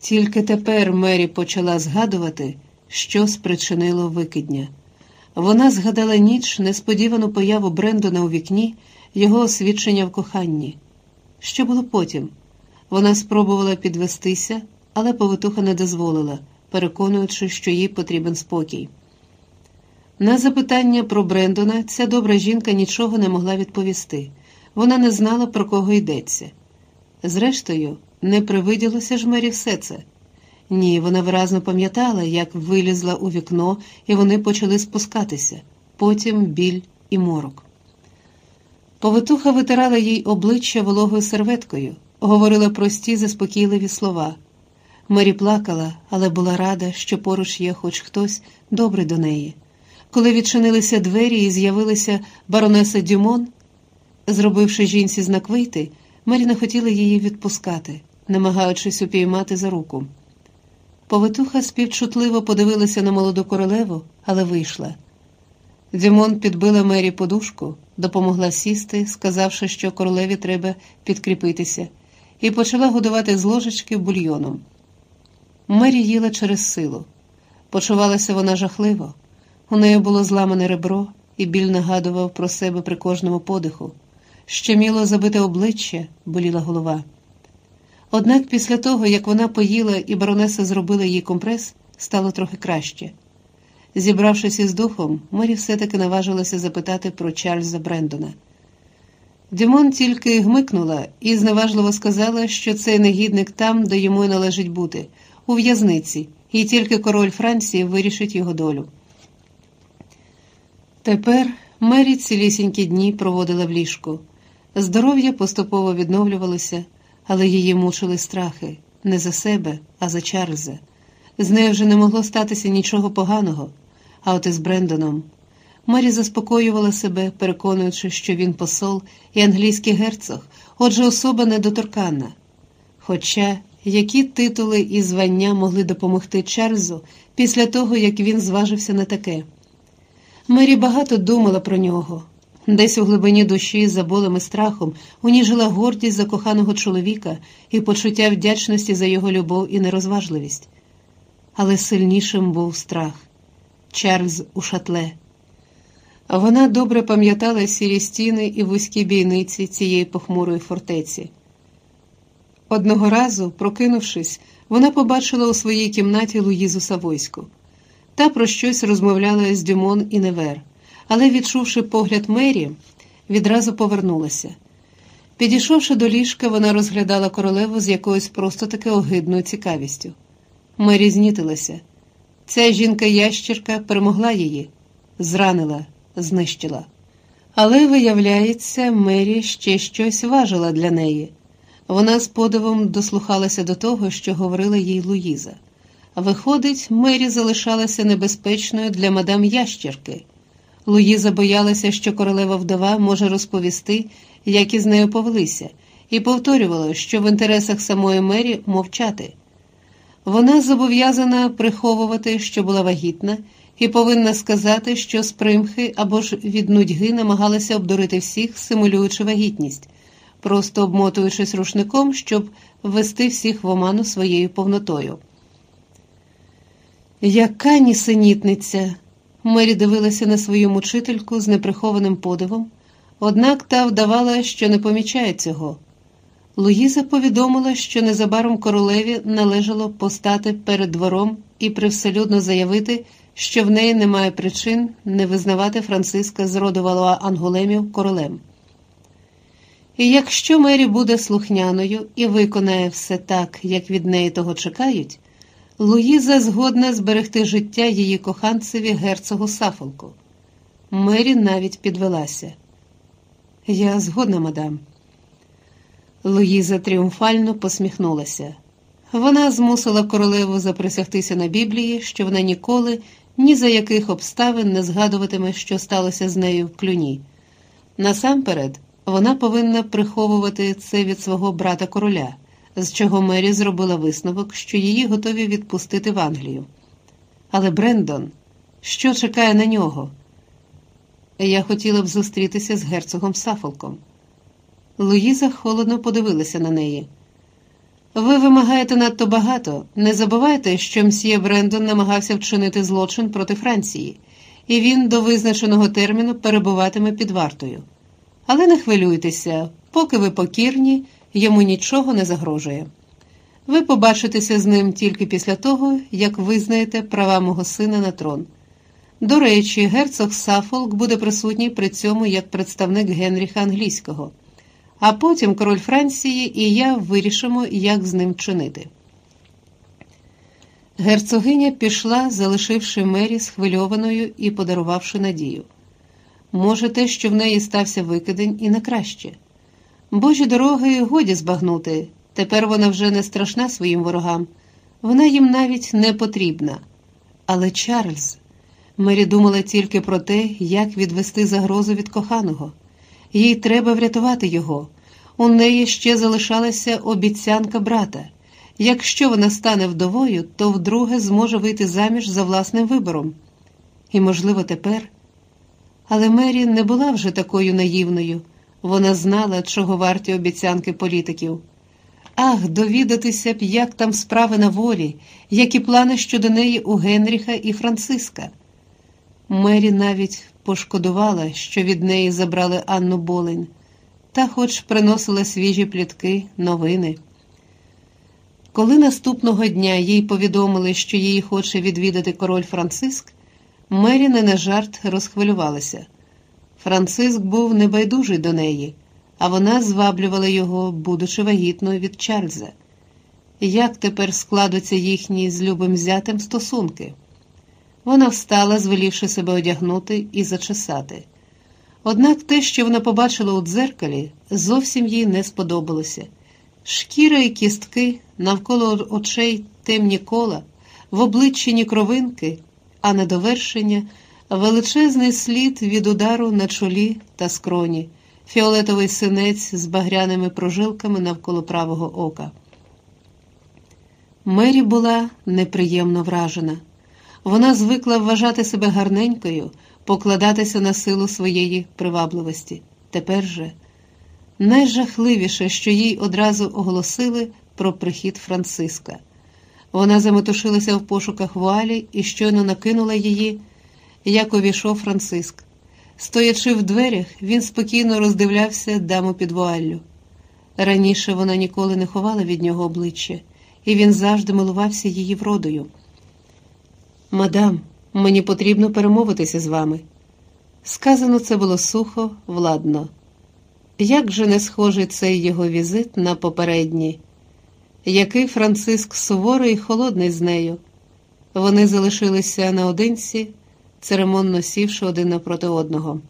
Тільки тепер Мері почала згадувати, що спричинило викидня. Вона згадала ніч несподівану появу Брендона у вікні, його освідчення в коханні. Що було потім? Вона спробувала підвестися, але повитуха не дозволила, переконуючи, що їй потрібен спокій. На запитання про Брендона ця добра жінка нічого не могла відповісти. Вона не знала, про кого йдеться. Зрештою, не привиділося ж Мері все це. Ні, вона виразно пам'ятала, як вилізла у вікно, і вони почали спускатися, потім біль і морок. Повитуха витирала їй обличчя вологою серветкою, говорила прості, заспокійливі слова. Мері плакала, але була рада, що поруч є хоч хтось добрий до неї. Коли відчинилися двері і з'явилася баронеса Дюмон, зробивши жінці знак вийти, Мері не хотіла її відпускати, намагаючись упіймати за руку. Повитуха співчутливо подивилася на молоду королеву, але вийшла. Дімон підбила Мері подушку, допомогла сісти, сказавши, що королеві треба підкріпитися, і почала годувати з ложечки бульйоном. Мері їла через силу. Почувалася вона жахливо. У неї було зламане ребро, і біль нагадував про себе при кожному подиху. Щеміло забите обличчя, боліла голова. Однак після того, як вона поїла і баронеса зробила їй компрес, стало трохи краще. Зібравшись із духом, Мері все-таки наважилася запитати про Чарльза Брендона. Дімон тільки гмикнула і зневажливо сказала, що цей негідник там, де йому й належить бути, у в'язниці, і тільки король Франції вирішить його долю. Тепер Мері цілісінькі дні проводила в ліжку. Здоров'я поступово відновлювалося, але її мучили страхи не за себе, а за Чарльза. З нею вже не могло статися нічого поганого, а от із Брендоном. Мері заспокоювала себе, переконуючи, що він посол і англійський герцог, отже, особа недоторканна. Хоча які титули і звання могли допомогти Чарльзу після того, як він зважився на таке. Мері багато думала про нього. Десь у глибині душі, за болем і страхом, у ній жила гордість за коханого чоловіка і почуття вдячності за його любов і нерозважливість. Але сильнішим був страх Чарльз у шатле. Вона добре пам'ятала сірі стіни і вузькі бійниці цієї похмурої фортеці. Одного разу, прокинувшись, вона побачила у своїй кімнаті Луїзу Савойську. Та про щось розмовляла з Дюмон і Невер, але, відчувши погляд Мері, відразу повернулася. Підійшовши до ліжка, вона розглядала королеву з якоюсь просто таки огидною цікавістю. Мері знітилася. Ця жінка-ящірка перемогла її, зранила, знищила. Але, виявляється, Мері ще щось важила для неї. Вона з подивом дослухалася до того, що говорила їй Луїза. Виходить, Мері залишалася небезпечною для мадам ящерки. Луїза боялася, що королева вдова може розповісти, як із нею повелися, і повторювала, що в інтересах самої Мері мовчати. Вона зобов'язана приховувати, що була вагітна, і повинна сказати, що з примхи або ж від нудьги намагалася обдурити всіх, симулюючи вагітність, просто обмотуючись рушником, щоб ввести всіх в оману своєю повнотою. Яка нісенітниця! Мері дивилася на свою мучительку з неприхованим подивом, однак та вдавала, що не помічає цього. Луїза повідомила, що незабаром королеві належало постати перед двором і привселюдно заявити, що в неї немає причин не визнавати Франциска з роду Валуа Ангулемів королем. І якщо Мері буде слухняною і виконає все так, як від неї того чекають. Луїза згодна зберегти життя її коханцеві герцогу Сафолку. Мері навіть підвелася. Я згодна, мадам. Луїза тріумфально посміхнулася. Вона змусила королеву заприсягтися на Біблії, що вона ніколи ні за яких обставин не згадуватиме, що сталося з нею в клюні. Насамперед, вона повинна приховувати це від свого брата короля з чого Мері зробила висновок, що її готові відпустити в Англію. Але Брендон, що чекає на нього? Я хотіла б зустрітися з герцогом Сафолком. Луїза холодно подивилася на неї. Ви вимагаєте надто багато. Не забувайте, що мсьє Брендон намагався вчинити злочин проти Франції, і він до визначеного терміну перебуватиме під вартою. Але не хвилюйтеся, поки ви покірні, йому нічого не загрожує. Ви побачитеся з ним тільки після того, як визнаєте права мого сина на трон. До речі, герцог Сафолк буде присутній при цьому як представник Генріха Англійського, а потім король Франції і я вирішимо, як з ним чинити. Герцогиня пішла, залишивши мері схвильованою і подарувавши надію. Може, те, що в неї стався викидень, і на краще. Божі дороги годі збагнути. Тепер вона вже не страшна своїм ворогам, вона їм навіть не потрібна. Але Чарльз. Мері думала тільки про те, як відвести загрозу від коханого. Їй треба врятувати його. У неї ще залишалася обіцянка брата. Якщо вона стане вдовою, то вдруге зможе вийти заміж за власним вибором. І, можливо, тепер. Але Мері не була вже такою наївною. Вона знала, чого варті обіцянки політиків. Ах, довідатися б, як там справи на волі, які плани щодо неї у Генріха і Франциска. Мері навіть пошкодувала, що від неї забрали Анну Болень, та хоч приносила свіжі плітки, новини. Коли наступного дня їй повідомили, що її хоче відвідати король Франциск, Мері не на жарт розхвилювалася. Франциск був небайдужий до неї, а вона зваблювала його, будучи вагітною від Чарльза. Як тепер складуться їхні з любим зятем стосунки? Вона встала, звелівши себе одягнути і зачесати. Однак те, що вона побачила у дзеркалі, зовсім їй не сподобалося. Шкіра і кістки, навколо очей темні кола, в обличчі ні кровинки, а на довершення величезний слід від удару на чолі та скроні, фіолетовий синець з багряними прожилками навколо правого ока. Мері була неприємно вражена. Вона звикла вважати себе гарненькою, покладатися на силу своєї привабливості. Тепер же найжахливіше, що їй одразу оголосили про прихід Франциска. Вона заметушилася в пошуках вуалі і щойно накинула її, як увійшов Франциск. Стоячи в дверях, він спокійно роздивлявся даму під вуаллю. Раніше вона ніколи не ховала від нього обличчя, і він завжди милувався її вродою. Мадам, мені потрібно перемовитися з вами. Сказано це було сухо, владно. Як же не схожий цей його візит на попередній? Який Франциск суворий і холодний з нею? Вони залишилися наодинці, церемонно сівши один напроти одного.